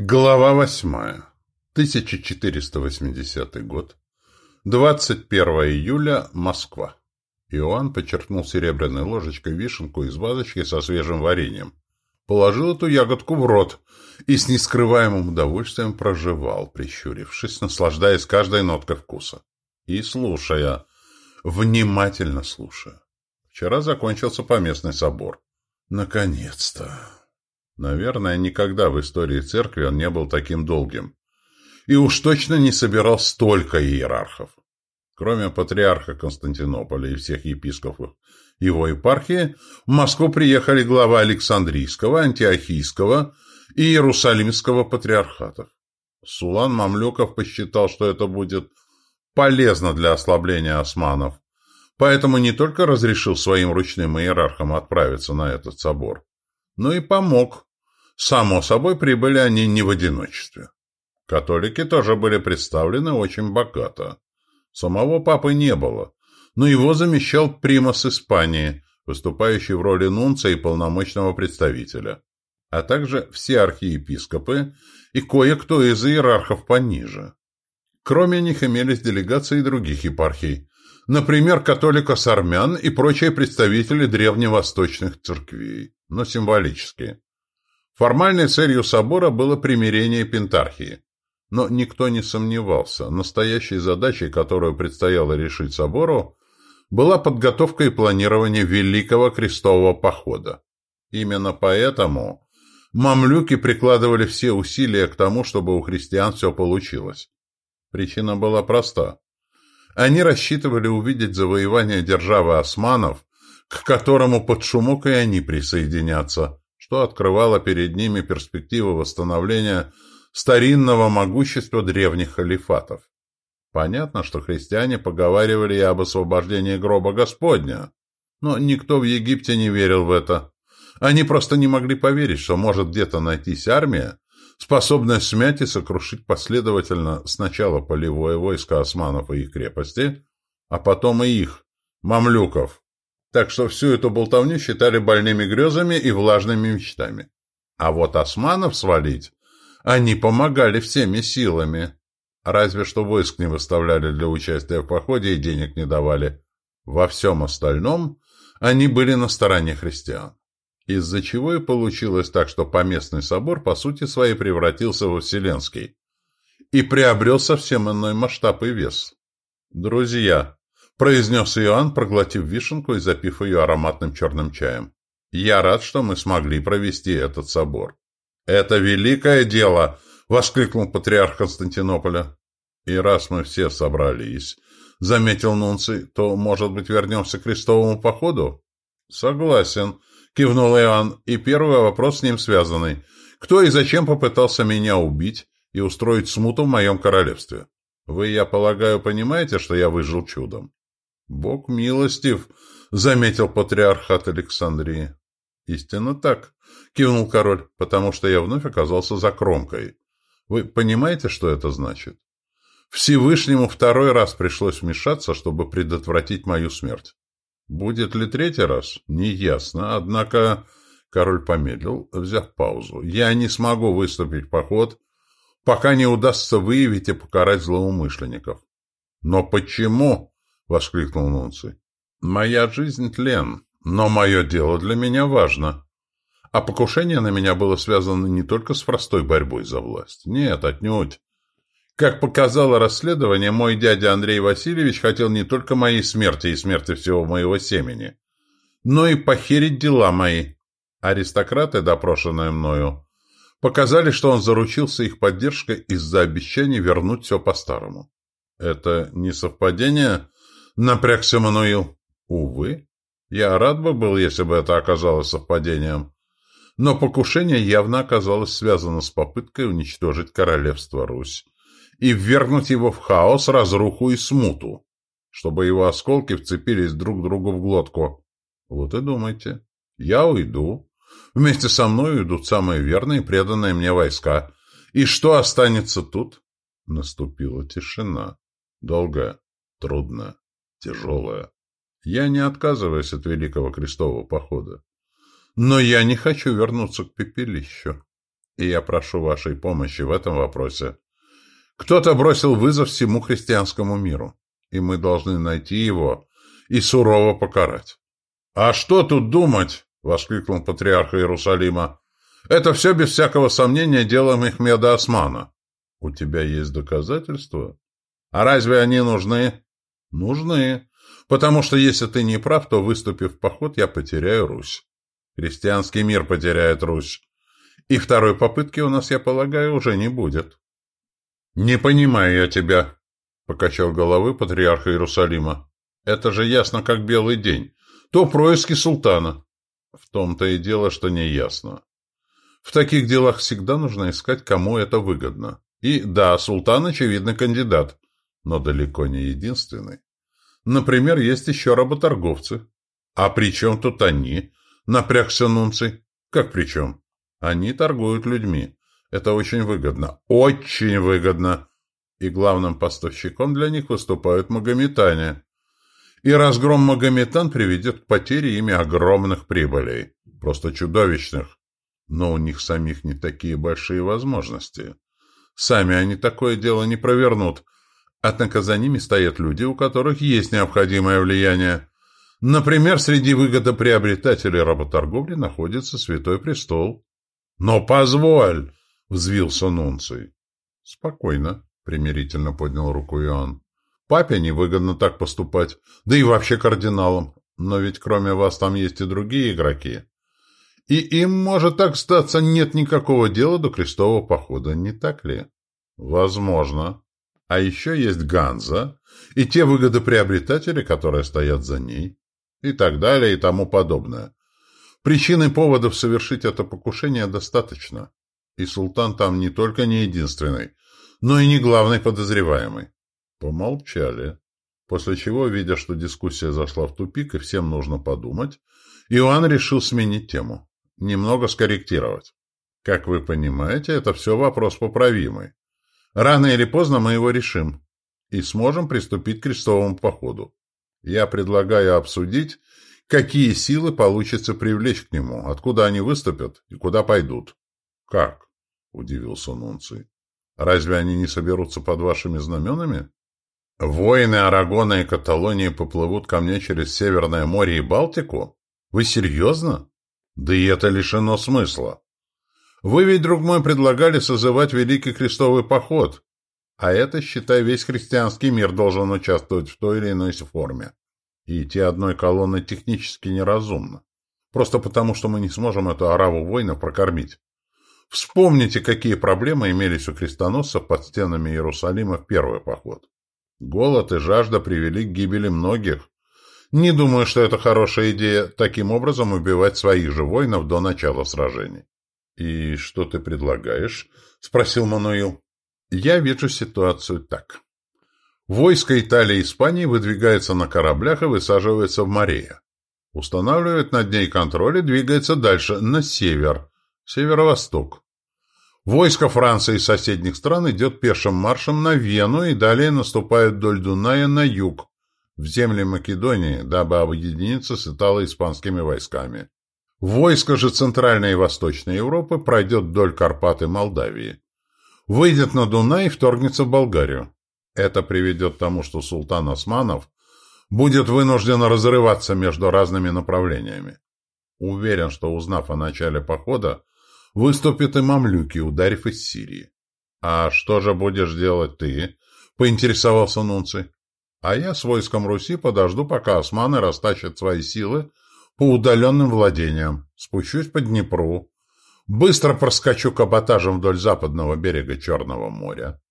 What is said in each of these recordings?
Глава восьмая. 1480 год. 21 июля. Москва. Иоанн подчеркнул серебряной ложечкой вишенку из вазочки со свежим вареньем. Положил эту ягодку в рот и с нескрываемым удовольствием прожевал, прищурившись, наслаждаясь каждой ноткой вкуса. И слушая, внимательно слушая. Вчера закончился поместный собор. Наконец-то! Наверное, никогда в истории церкви он не был таким долгим. И уж точно не собирал столько иерархов. Кроме патриарха Константинополя и всех епископов его епархии, в Москву приехали глава Александрийского, Антиохийского и Иерусалимского патриархатов. Сулан Мамлюков посчитал, что это будет полезно для ослабления османов, поэтому не только разрешил своим ручным иерархам отправиться на этот собор, но и помог Само собой, прибыли они не в одиночестве. Католики тоже были представлены очень богато. Самого папы не было, но его замещал примас Испании, выступающий в роли нунца и полномочного представителя, а также все архиепископы и кое-кто из иерархов пониже. Кроме них имелись делегации других епархий, например, католиков армян и прочие представители древневосточных церквей, но символические. Формальной целью собора было примирение Пентархии. Но никто не сомневался, настоящей задачей, которую предстояло решить собору, была подготовка и планирование Великого Крестового Похода. Именно поэтому мамлюки прикладывали все усилия к тому, чтобы у христиан все получилось. Причина была проста. Они рассчитывали увидеть завоевание державы османов, к которому под шумок и они присоединятся, что открывало перед ними перспективу восстановления старинного могущества древних халифатов. Понятно, что христиане поговаривали и об освобождении гроба Господня, но никто в Египте не верил в это. Они просто не могли поверить, что может где-то найтись армия, способная смять и сокрушить последовательно сначала полевое войско османов и их крепости, а потом и их, мамлюков, так что всю эту болтовню считали больными грезами и влажными мечтами. А вот османов свалить они помогали всеми силами. Разве что войск не выставляли для участия в походе и денег не давали. Во всем остальном они были на стороне христиан. Из-за чего и получилось так, что поместный собор по сути своей превратился во Вселенский и приобрел совсем иной масштаб и вес. Друзья, произнес Иоанн, проглотив вишенку и запив ее ароматным черным чаем. «Я рад, что мы смогли провести этот собор». «Это великое дело!» — воскликнул патриарх Константинополя. «И раз мы все собрались», — заметил Нунций, — «то, может быть, вернемся к крестовому походу?» «Согласен», — кивнул Иоанн, и первый вопрос с ним связанный. «Кто и зачем попытался меня убить и устроить смуту в моем королевстве? Вы, я полагаю, понимаете, что я выжил чудом?» «Бог милостив», — заметил патриарх от Александрии. «Истинно так», — кивнул король, «потому что я вновь оказался за кромкой. Вы понимаете, что это значит? Всевышнему второй раз пришлось вмешаться, чтобы предотвратить мою смерть. Будет ли третий раз? Неясно, однако...» Король помедлил, взяв паузу. «Я не смогу выступить в поход, пока не удастся выявить и покарать злоумышленников». «Но почему?» — воскликнул Нунций. «Моя жизнь — тлен, но мое дело для меня важно. А покушение на меня было связано не только с простой борьбой за власть. Нет, отнюдь. Как показало расследование, мой дядя Андрей Васильевич хотел не только моей смерти и смерти всего моего семени, но и похерить дела мои. Аристократы, допрошенные мною, показали, что он заручился их поддержкой из-за обещаний вернуть все по-старому. Это не совпадение Напрягся Мануил. Увы. Я рад бы был, если бы это оказалось совпадением. Но покушение явно оказалось связано с попыткой уничтожить королевство Русь и ввергнуть его в хаос, разруху и смуту, чтобы его осколки вцепились друг другу в глотку. Вот и думайте. Я уйду. Вместе со мной уйдут самые верные и преданные мне войска. И что останется тут? Наступила тишина. Долгая, трудная тяжелая. Я не отказываюсь от Великого Крестового Похода. Но я не хочу вернуться к пепелищу. И я прошу вашей помощи в этом вопросе. Кто-то бросил вызов всему христианскому миру, и мы должны найти его и сурово покарать. «А что тут думать?» — воскликнул патриарх Иерусалима. «Это все, без всякого сомнения, дело Мехмеда Османа». «У тебя есть доказательства?» «А разве они нужны?» «Нужны. Потому что если ты не прав, то, выступив в поход, я потеряю Русь. Христианский мир потеряет Русь. И второй попытки у нас, я полагаю, уже не будет». «Не понимаю я тебя», — покачал головы патриарх Иерусалима. «Это же ясно, как белый день. То происки султана». «В том-то и дело, что не ясно. В таких делах всегда нужно искать, кому это выгодно. И да, султан, очевидно, кандидат, но далеко не единственный. Например, есть еще работорговцы. А при чем тут они? Напрягся Нунций. Как при чем? Они торгуют людьми. Это очень выгодно. Очень выгодно. И главным поставщиком для них выступают магометане. И разгром магометан приведет к потере ими огромных прибылей. Просто чудовищных. Но у них самих не такие большие возможности. Сами они такое дело не провернут. Однако за ними стоят люди, у которых есть необходимое влияние. Например, среди выгодоприобретателей работорговли находится Святой Престол. «Но позволь!» — взвился Нунций. «Спокойно», — примирительно поднял руку Иоанн. «Папе невыгодно так поступать, да и вообще кардиналам. Но ведь кроме вас там есть и другие игроки. И им, может так статься, нет никакого дела до крестового похода, не так ли? Возможно. А еще есть Ганза и те выгодоприобретатели, которые стоят за ней, и так далее, и тому подобное. Причин и поводов совершить это покушение достаточно. И султан там не только не единственный, но и не главный подозреваемый. Помолчали. После чего, видя, что дискуссия зашла в тупик и всем нужно подумать, Иоанн решил сменить тему немного скорректировать. Как вы понимаете, это все вопрос поправимый. Рано или поздно мы его решим и сможем приступить к крестовому походу. Я предлагаю обсудить, какие силы получится привлечь к нему, откуда они выступят и куда пойдут. — Как? — удивился Нунций. — Разве они не соберутся под вашими знаменами? Воины Арагона и Каталонии поплывут ко мне через Северное море и Балтику? Вы серьезно? Да и это лишено смысла. Вы ведь, друг мой, предлагали созывать Великий Крестовый Поход, а это, считай, весь христианский мир должен участвовать в той или иной форме. И идти одной колонной технически неразумно. Просто потому, что мы не сможем эту ораву воинов прокормить. Вспомните, какие проблемы имелись у крестоносцев под стенами Иерусалима в первый поход. Голод и жажда привели к гибели многих, не думаю, что это хорошая идея таким образом убивать своих же воинов до начала сражений. «И что ты предлагаешь?» — спросил Мануил. «Я вижу ситуацию так. Войско Италии и Испании выдвигается на кораблях и высаживается в Мария. Устанавливает над ней контроль и двигается дальше, на север, северо-восток. Войско Франции и соседних стран идет пешим маршем на Вену и далее наступает вдоль Дуная на юг, в земли Македонии, дабы объединиться с итало-испанскими войсками. Войско же Центральной и Восточной Европы пройдет вдоль Карпат и Молдавии. Выйдет на Дунай и вторгнется в Болгарию. Это приведет к тому, что султан Османов будет вынужден разрываться между разными направлениями. Уверен, что, узнав о начале похода, выступят и мамлюки, ударив из Сирии. — А что же будешь делать ты? — поинтересовался Нунций. А я с войском Руси подожду, пока османы растащат свои силы по удаленным владениям, спущусь по Днепру, быстро проскочу каботажем вдоль западного берега Черного моря,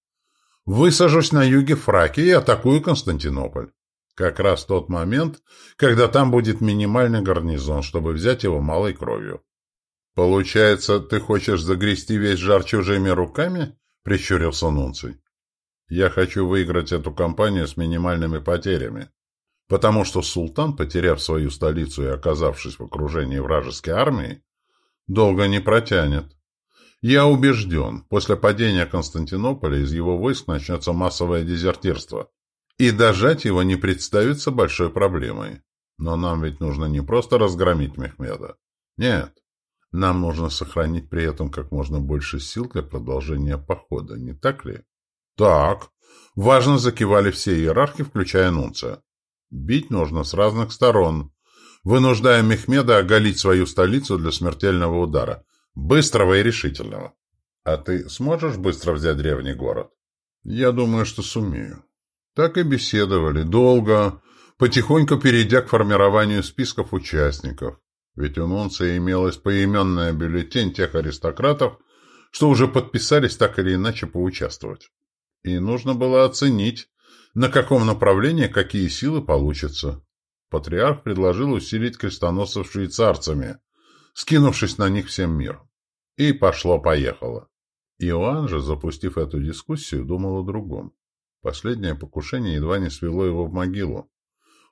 высажусь на юге Фракии и атакую Константинополь. Как раз тот момент, когда там будет минимальный гарнизон, чтобы взять его малой кровью. «Получается, ты хочешь загрести весь жар чужими руками?» — прищурился Нунций. Я хочу выиграть эту кампанию с минимальными потерями, потому что султан, потеряв свою столицу и оказавшись в окружении вражеской армии, долго не протянет. Я убежден, после падения Константинополя из его войск начнется массовое дезертирство, и дожать его не представится большой проблемой. Но нам ведь нужно не просто разгромить Мехмеда. Нет, Нам нужно сохранить при этом как можно больше сил для продолжения похода, не так ли? Так. Важно закивали все иерархи, включая Нунца. Бить нужно с разных сторон, вынуждая Мехмеда оголить свою столицу для смертельного удара. Быстрого и решительного. А ты сможешь быстро взять древний город? Я думаю, что сумею. Так и беседовали. Долго, потихоньку перейдя к формированию списков участников. Ведь у Нунция имелась поименная бюллетень тех аристократов, что уже подписались так или иначе поучаствовать. И нужно было оценить, на каком направлении какие силы получатся. Патриарх предложил усилить крестоносцев швейцарцами, скинувшись на них всем миром. И пошло-поехало. Иоанн же, запустив эту дискуссию, думал о другом. Последнее покушение едва не свело его в могилу.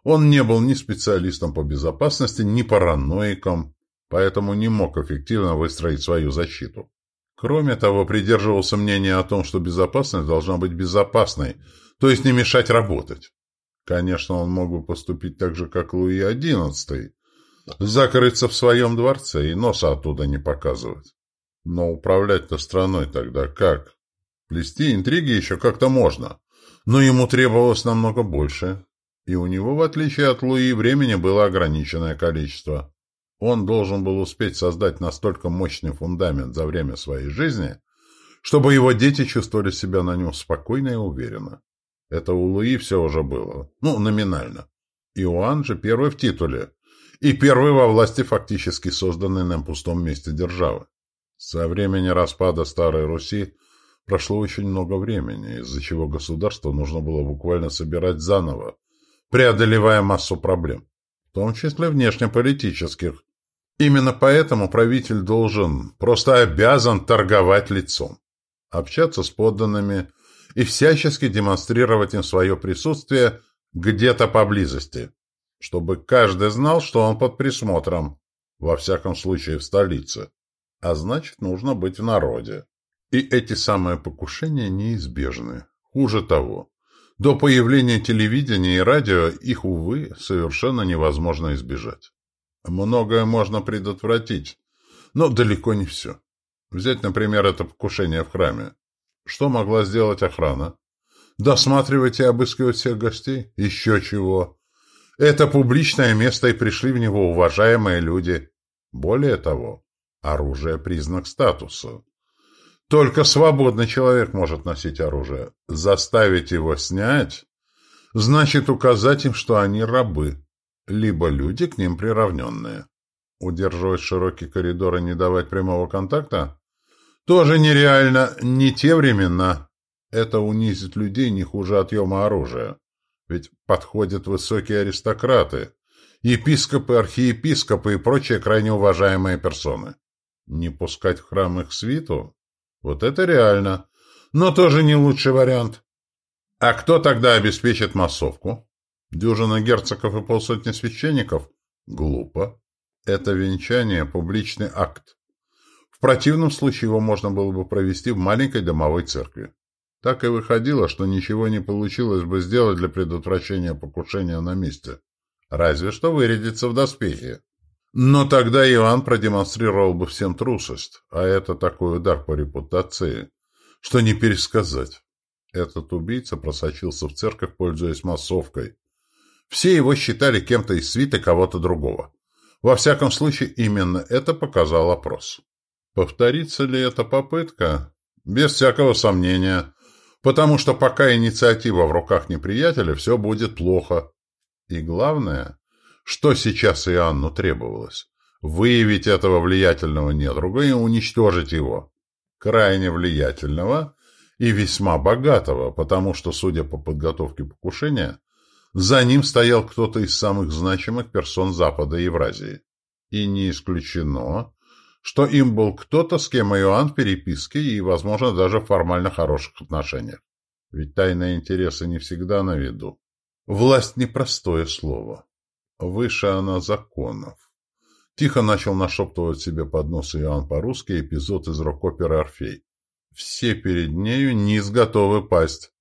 Он не был ни специалистом по безопасности, ни параноиком, поэтому не мог эффективно выстроить свою защиту. Кроме того, придерживался мнения о том, что безопасность должна быть безопасной, то есть не мешать работать. Конечно, он мог бы поступить так же, как Луи XI, закрыться в своем дворце и носа оттуда не показывать. Но управлять-то страной тогда как? Плести интриги еще как-то можно, но ему требовалось намного больше, и у него, в отличие от Луи, времени было ограниченное количество. Он должен был успеть создать настолько мощный фундамент за время своей жизни, чтобы его дети чувствовали себя на нем спокойно и уверенно. Это у Луи все уже было. Ну, номинально. Иоанн же первый в титуле. И первый во власти фактически созданной на пустом месте державы. Со времени распада Старой Руси прошло очень много времени, из-за чего государство нужно было буквально собирать заново, преодолевая массу проблем, в том числе внешнеполитических. Именно поэтому правитель должен, просто обязан торговать лицом, общаться с подданными и всячески демонстрировать им свое присутствие где-то поблизости, чтобы каждый знал, что он под присмотром, во всяком случае в столице. А значит, нужно быть в народе. И эти самые покушения неизбежны. Хуже того, до появления телевидения и радио их, увы, совершенно невозможно избежать. Многое можно предотвратить, но далеко не все. Взять, например, это покушение в храме. Что могла сделать охрана? Досматривать и обыскивать всех гостей? Еще чего. Это публичное место, и пришли в него уважаемые люди. Более того, оружие – признак статуса. Только свободный человек может носить оружие. Заставить его снять значит указать им, что они рабы, либо люди к ним приравненные. Удерживать широкий коридор и не давать прямого контакта? Тоже нереально, не те времена. Это унизит людей не хуже отъема оружия. Ведь подходят высокие аристократы, епископы, архиепископы и прочие крайне уважаемые персоны. Не пускать в храм их свиту? Вот это реально. Но тоже не лучший вариант. А кто тогда обеспечит массовку? Дюжина герцогов и полсотни священников? Глупо. Это венчание – публичный акт. В противном случае его можно было бы провести в маленькой домовой церкви. Так и выходило, что ничего не получилось бы сделать для предотвращения покушения на месте. Разве что вырядиться в доспехи. Но тогда Иван продемонстрировал бы всем трусость, а это такой удар по репутации, что не пересказать. Этот убийца просочился в церковь, пользуясь массовкой. Все его считали кем-то из свиты кого-то другого. Во всяком случае, именно это показал опрос. Повторится ли эта попытка? Без всякого сомнения. Потому что пока инициатива в руках неприятеля, все будет плохо. И главное, что сейчас Иоанну требовалось? Выявить этого влиятельного недруга и уничтожить его. Крайне влиятельного и весьма богатого, потому что, судя по подготовке покушения, за ним стоял кто-то из самых значимых персон Запада Евразии. И не исключено, что им был кто-то, с кем Иоанн в переписке и, возможно, даже в формально хороших отношениях. Ведь тайные интересы не всегда на виду. Власть – непростое слово. Выше она законов. Тихо начал нашептывать себе под нос Иоанн по-русски эпизод из рок-оперы «Орфей». Все перед нею низ готовы пасть.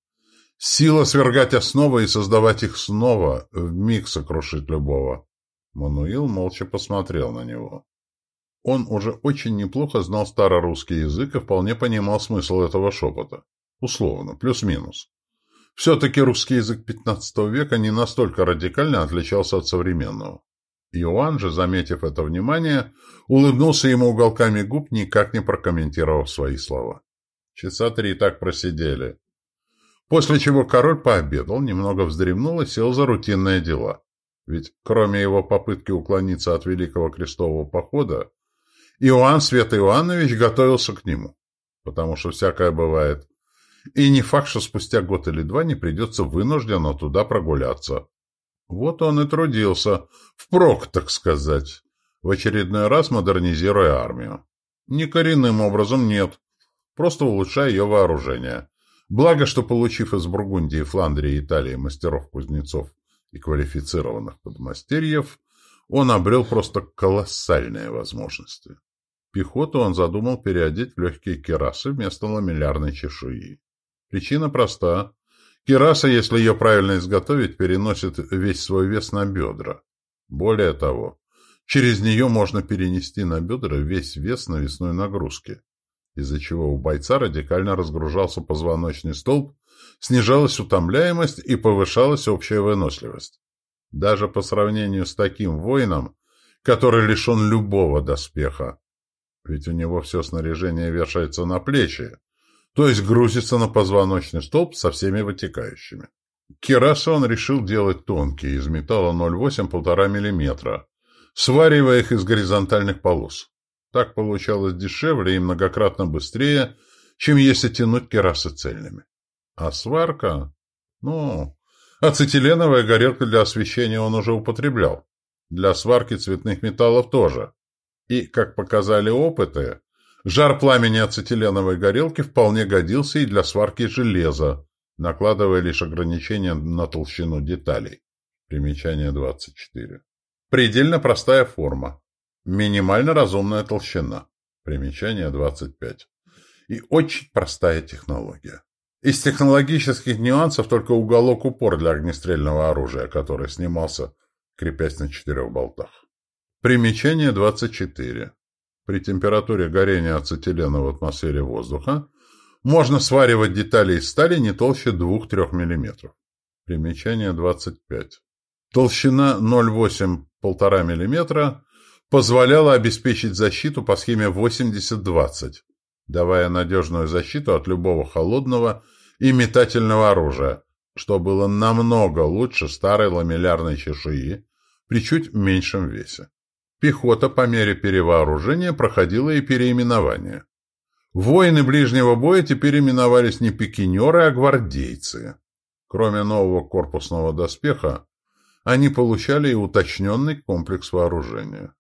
Сила свергать основы и создавать их снова, вмиг сокрушить любого. Мануил молча посмотрел на него. Он уже очень неплохо знал старорусский язык и вполне понимал смысл этого шепота. Условно, плюс-минус. Все-таки русский язык XV века не настолько радикально отличался от современного. Иоанн же, заметив это внимание, улыбнулся ему уголками губ, никак не прокомментировав свои слова. Часа три так просидели. После чего король пообедал, немного вздремнул и сел за рутинные дела. Ведь кроме его попытки уклониться от Великого Крестового Похода, Иоанн Свет Иоаннович готовился к нему. Потому что всякое бывает. И не факт, что спустя год или два не придется вынужденно туда прогуляться. Вот он и трудился, впрок, так сказать, в очередной раз модернизируя армию. Не коренным образом нет, просто улучшая ее вооружение. Благо, что получив из Бургундии, Фландрии и Италии мастеров-кузнецов и квалифицированных подмастерьев, он обрел просто колоссальные возможности. Пехоту он задумал переодеть в легкие керасы вместо ламеллярной чешуи. Причина проста. Кераса, если ее правильно изготовить, переносит весь свой вес на бедра. Более того, через нее можно перенести на бедра весь вес навесной нагрузки, из-за чего у бойца радикально разгружался позвоночный столб, снижалась утомляемость и повышалась общая выносливость. Даже по сравнению с таким воином, который лишен любого доспеха, ведь у него все снаряжение вешается на плечи, то есть грузится на позвоночный столб со всеми вытекающими. Керасы решил делать тонкие, из металла 0,8-1,5 мм, сваривая их из горизонтальных полос. Так получалось дешевле и многократно быстрее, чем если тянуть керасы цельными. А сварка? Ну, ацетиленовая горелка для освещения он уже употреблял. Для сварки цветных металлов тоже. И, как показали опыты, жар пламени ацетиленовой горелки вполне годился и для сварки железа, накладывая лишь ограничения на толщину деталей. Примечание 24. Предельно простая форма. Минимально разумная толщина. Примечание 25. И очень простая технология. Из технологических нюансов только уголок-упор для огнестрельного оружия, который снимался, крепясь на четырех болтах. Примечание 24. При температуре горения ацетилена в атмосфере воздуха можно сваривать детали из стали не толще 2-3 мм. Примечание 25. Толщина 0,8-1,5 мм позволяла обеспечить защиту по схеме 80-20, давая надежную защиту от любого холодного и метательного оружия, что было намного лучше старой ламеллярной чешуи при чуть меньшем весе. Пехота по мере перевооружения проходила и переименование. Воины ближнего боя теперь именовались не пикинеры, а гвардейцы. Кроме нового корпусного доспеха, они получали и уточненный комплекс вооружения.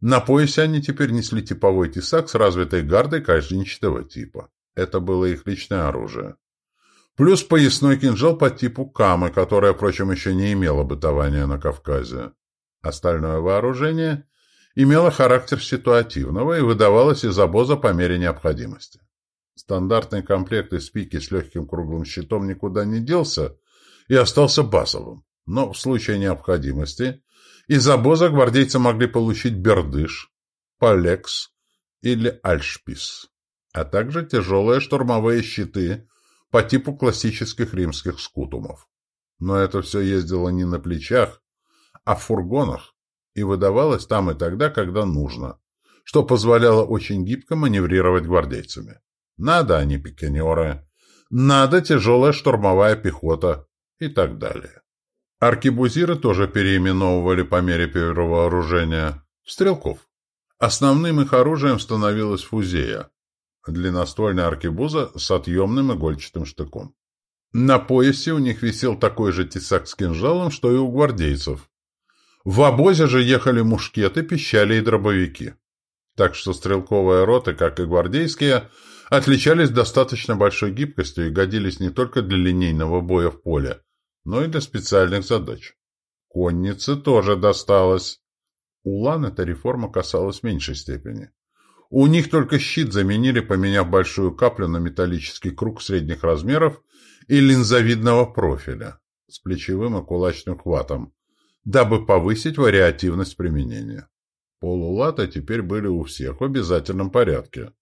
На поясе они теперь несли типовой тесак с развитой гардой кажничного типа. Это было их личное оружие. Плюс поясной кинжал по типу камы, которое, впрочем, еще не имело бытования на Кавказе. Остальное вооружение имела характер ситуативного и выдавалась из обоза по мере необходимости. Стандартный комплект из пики с легким круглым щитом никуда не делся и остался базовым, но в случае необходимости из обоза гвардейцы могли получить бердыш, полекс или альшпис, а также тяжелые штурмовые щиты по типу классических римских скутумов. Но это все ездило не на плечах, а в фургонах, и выдавалось там и тогда, когда нужно, что позволяло очень гибко маневрировать гвардейцами. Надо они пикинеры, надо тяжелая штурмовая пехота и так далее. Аркебузиры тоже переименовывали по мере перевооружения в стрелков. Основным их оружием становилась фузея, длинноствольная аркебуза с отъемным игольчатым штыком. На поясе у них висел такой же тесак с кинжалом, что и у гвардейцев, в обозе же ехали мушкеты, пищали и дробовики. Так что стрелковые роты, как и гвардейские, отличались достаточно большой гибкостью и годились не только для линейного боя в поле, но и для специальных задач. Коннице тоже досталось. Улан эта реформа касалась в меньшей степени. У них только щит заменили, поменяв большую каплю на металлический круг средних размеров и линзовидного профиля с плечевым и кулачным хватом, дабы повысить вариативность применения. Полулата теперь были у всех в обязательном порядке.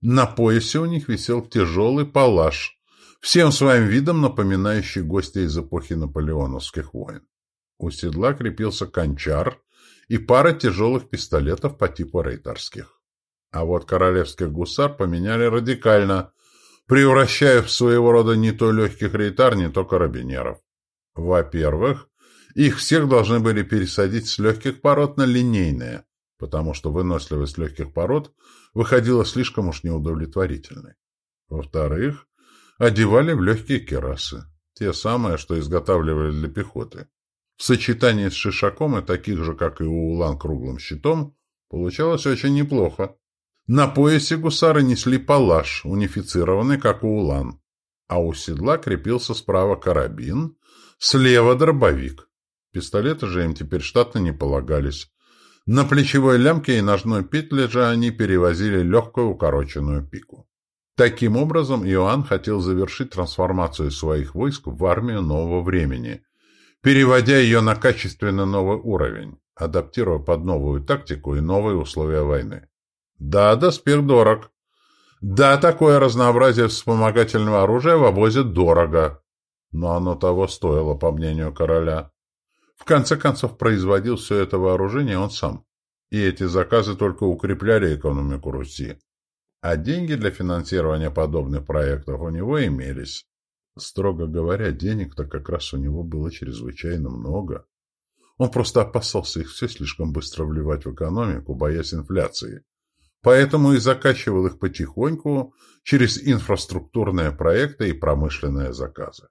На поясе у них висел тяжелый палаш, всем своим видом напоминающий гостя из эпохи наполеоновских войн. У седла крепился кончар и пара тяжелых пистолетов по типу рейтерских. А вот королевских гусар поменяли радикально, превращая в своего рода не то легких рейтар, не то карабинеров. Во-первых, их всех должны были пересадить с легких пород на линейные, потому что выносливость легких пород выходила слишком уж неудовлетворительной. Во-вторых, одевали в легкие керасы, те самые, что изготавливали для пехоты. В сочетании с шишаком и таких же, как и у улан круглым щитом, получалось очень неплохо. На поясе гусары несли палаш, унифицированный, как у улан, а у седла крепился справа карабин, слева дробовик. Пистолеты же им теперь штатно не полагались. На плечевой лямке и ножной петле же они перевозили легкую укороченную пику. Таким образом, Иоанн хотел завершить трансформацию своих войск в армию нового времени, переводя ее на качественно новый уровень, адаптируя под новую тактику и новые условия войны. Да, доспех дорог. Да, такое разнообразие вспомогательного оружия вывозят дорого. Но оно того стоило, по мнению короля. В конце концов, производил все это вооружение он сам. И эти заказы только укрепляли экономику Руси. А деньги для финансирования подобных проектов у него имелись. Строго говоря, денег-то как раз у него было чрезвычайно много. Он просто опасался их все слишком быстро вливать в экономику, боясь инфляции. Поэтому и закачивал их потихоньку через инфраструктурные проекты и промышленные заказы.